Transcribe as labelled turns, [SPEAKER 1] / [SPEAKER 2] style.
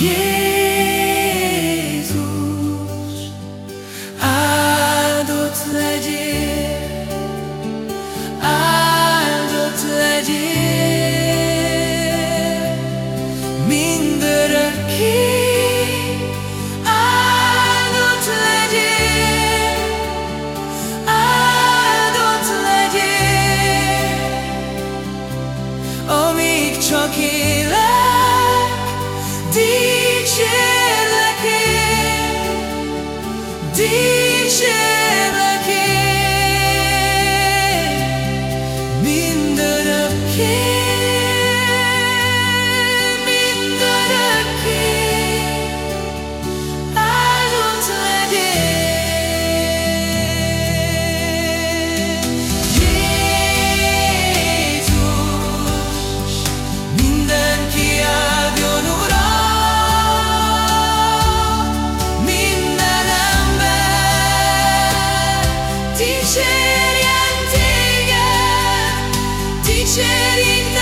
[SPEAKER 1] Yeah. Dicsérjen